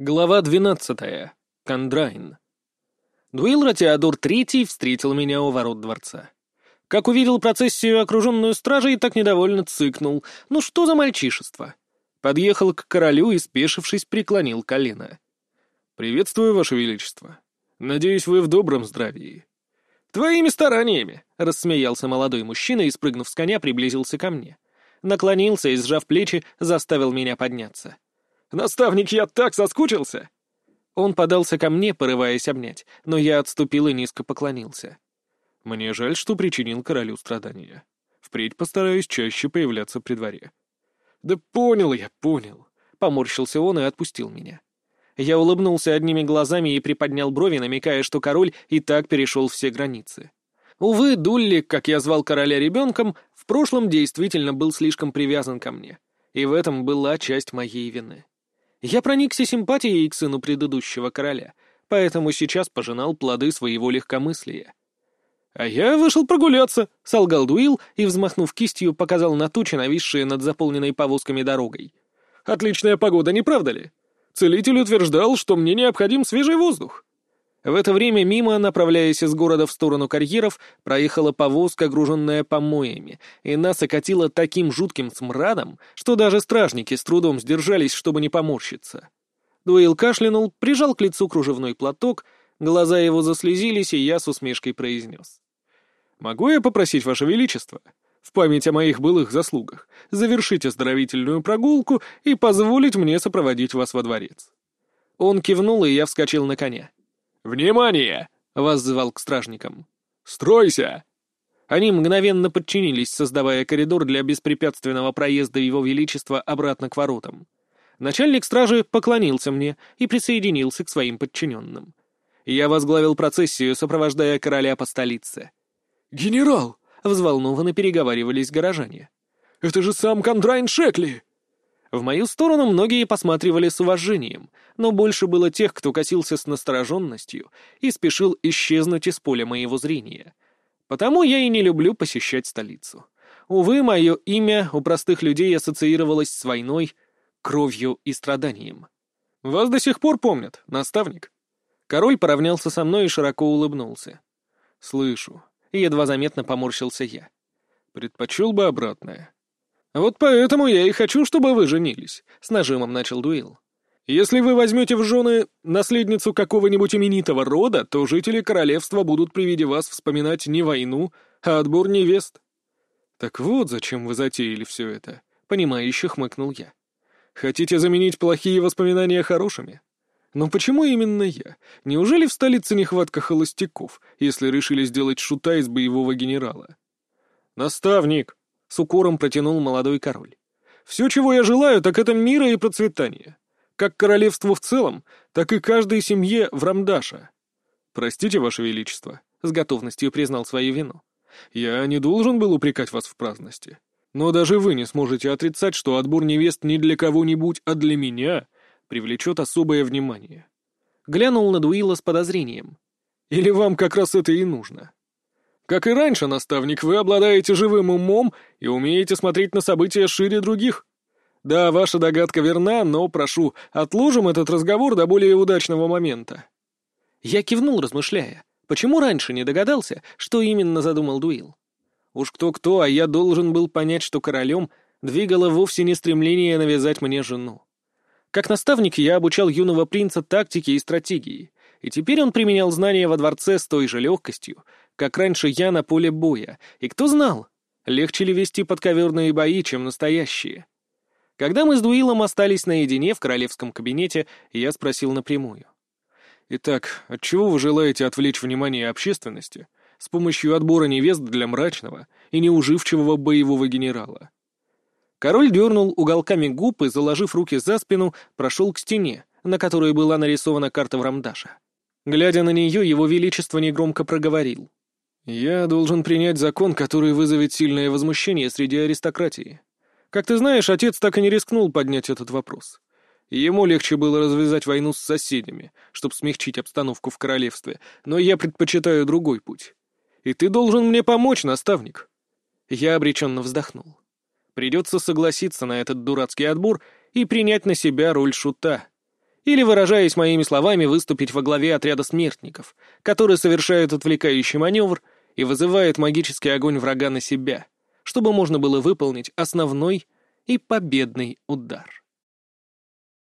Глава двенадцатая. Кондрайн. Дуил Ратиадор Третий встретил меня у ворот дворца. Как увидел процессию, окруженную стражей, так недовольно цыкнул. Ну что за мальчишество? Подъехал к королю и, спешившись, преклонил колено. «Приветствую, Ваше Величество. Надеюсь, вы в добром здравии». «Твоими стараниями!» — рассмеялся молодой мужчина и, спрыгнув с коня, приблизился ко мне. Наклонился и, сжав плечи, заставил меня подняться. Наставник, я так соскучился!» Он подался ко мне, порываясь обнять, но я отступил и низко поклонился. «Мне жаль, что причинил королю страдания. Впредь постараюсь чаще появляться при дворе». «Да понял я, понял», — поморщился он и отпустил меня. Я улыбнулся одними глазами и приподнял брови, намекая, что король и так перешел все границы. Увы, Дулли, как я звал короля ребенком, в прошлом действительно был слишком привязан ко мне, и в этом была часть моей вины. Я проникся симпатией к сыну предыдущего короля, поэтому сейчас пожинал плоды своего легкомыслия. «А я вышел прогуляться», — солгал Дуил и, взмахнув кистью, показал на тучи, нависшие над заполненной повозками дорогой. «Отличная погода, не правда ли? Целитель утверждал, что мне необходим свежий воздух». В это время мимо, направляясь из города в сторону карьеров, проехала повозка, груженная помоями, и нас окатило таким жутким смрадом, что даже стражники с трудом сдержались, чтобы не поморщиться. Дуэйл кашлянул, прижал к лицу кружевной платок, глаза его заслезились, и я с усмешкой произнес. «Могу я попросить, Ваше Величество, в память о моих былых заслугах, завершить оздоровительную прогулку и позволить мне сопроводить вас во дворец?» Он кивнул, и я вскочил на коня. «Внимание!» — воззвал к стражникам. «Стройся!» Они мгновенно подчинились, создавая коридор для беспрепятственного проезда Его Величества обратно к воротам. Начальник стражи поклонился мне и присоединился к своим подчиненным. Я возглавил процессию, сопровождая короля по столице. «Генерал!» — взволнованно переговаривались горожане. «Это же сам Кондрайн Шекли!» В мою сторону многие посматривали с уважением, но больше было тех, кто косился с настороженностью и спешил исчезнуть из поля моего зрения. Потому я и не люблю посещать столицу. Увы, мое имя у простых людей ассоциировалось с войной, кровью и страданием. «Вас до сих пор помнят, наставник». Король поравнялся со мной и широко улыбнулся. «Слышу». Едва заметно поморщился я. «Предпочел бы обратное. «Вот поэтому я и хочу, чтобы вы женились», — с нажимом начал Дуил. «Если вы возьмете в жены наследницу какого-нибудь именитого рода, то жители королевства будут при виде вас вспоминать не войну, а отбор невест». «Так вот зачем вы затеяли все это», — понимающе хмыкнул я. «Хотите заменить плохие воспоминания хорошими?» Но почему именно я? Неужели в столице нехватка холостяков, если решили сделать шута из боевого генерала? «Наставник!» С укором протянул молодой король. «Все, чего я желаю, так это мира и процветания. Как королевству в целом, так и каждой семье в Рамдаша. Простите, Ваше Величество», — с готовностью признал свою вину. «Я не должен был упрекать вас в праздности. Но даже вы не сможете отрицать, что отбор невест не для кого-нибудь, а для меня привлечет особое внимание». Глянул на Дуила с подозрением. «Или вам как раз это и нужно?» Как и раньше, наставник, вы обладаете живым умом и умеете смотреть на события шире других. Да, ваша догадка верна, но, прошу, отложим этот разговор до более удачного момента». Я кивнул, размышляя. Почему раньше не догадался, что именно задумал Дуил? Уж кто-кто, а я должен был понять, что королем двигало вовсе не стремление навязать мне жену. Как наставник я обучал юного принца тактике и стратегии, и теперь он применял знания во дворце с той же легкостью, как раньше я на поле боя, и кто знал, легче ли вести подковерные бои, чем настоящие. Когда мы с Дуилом остались наедине в королевском кабинете, я спросил напрямую. «Итак, отчего вы желаете отвлечь внимание общественности с помощью отбора невест для мрачного и неуживчивого боевого генерала?» Король дернул уголками губ и, заложив руки за спину, прошел к стене, на которой была нарисована карта Врамдаша. Глядя на нее, его величество негромко проговорил. «Я должен принять закон, который вызовет сильное возмущение среди аристократии. Как ты знаешь, отец так и не рискнул поднять этот вопрос. Ему легче было развязать войну с соседями, чтобы смягчить обстановку в королевстве, но я предпочитаю другой путь. И ты должен мне помочь, наставник». Я обреченно вздохнул. Придется согласиться на этот дурацкий отбор и принять на себя роль шута. Или, выражаясь моими словами, выступить во главе отряда смертников, который совершает отвлекающий маневр и вызывает магический огонь врага на себя, чтобы можно было выполнить основной и победный удар.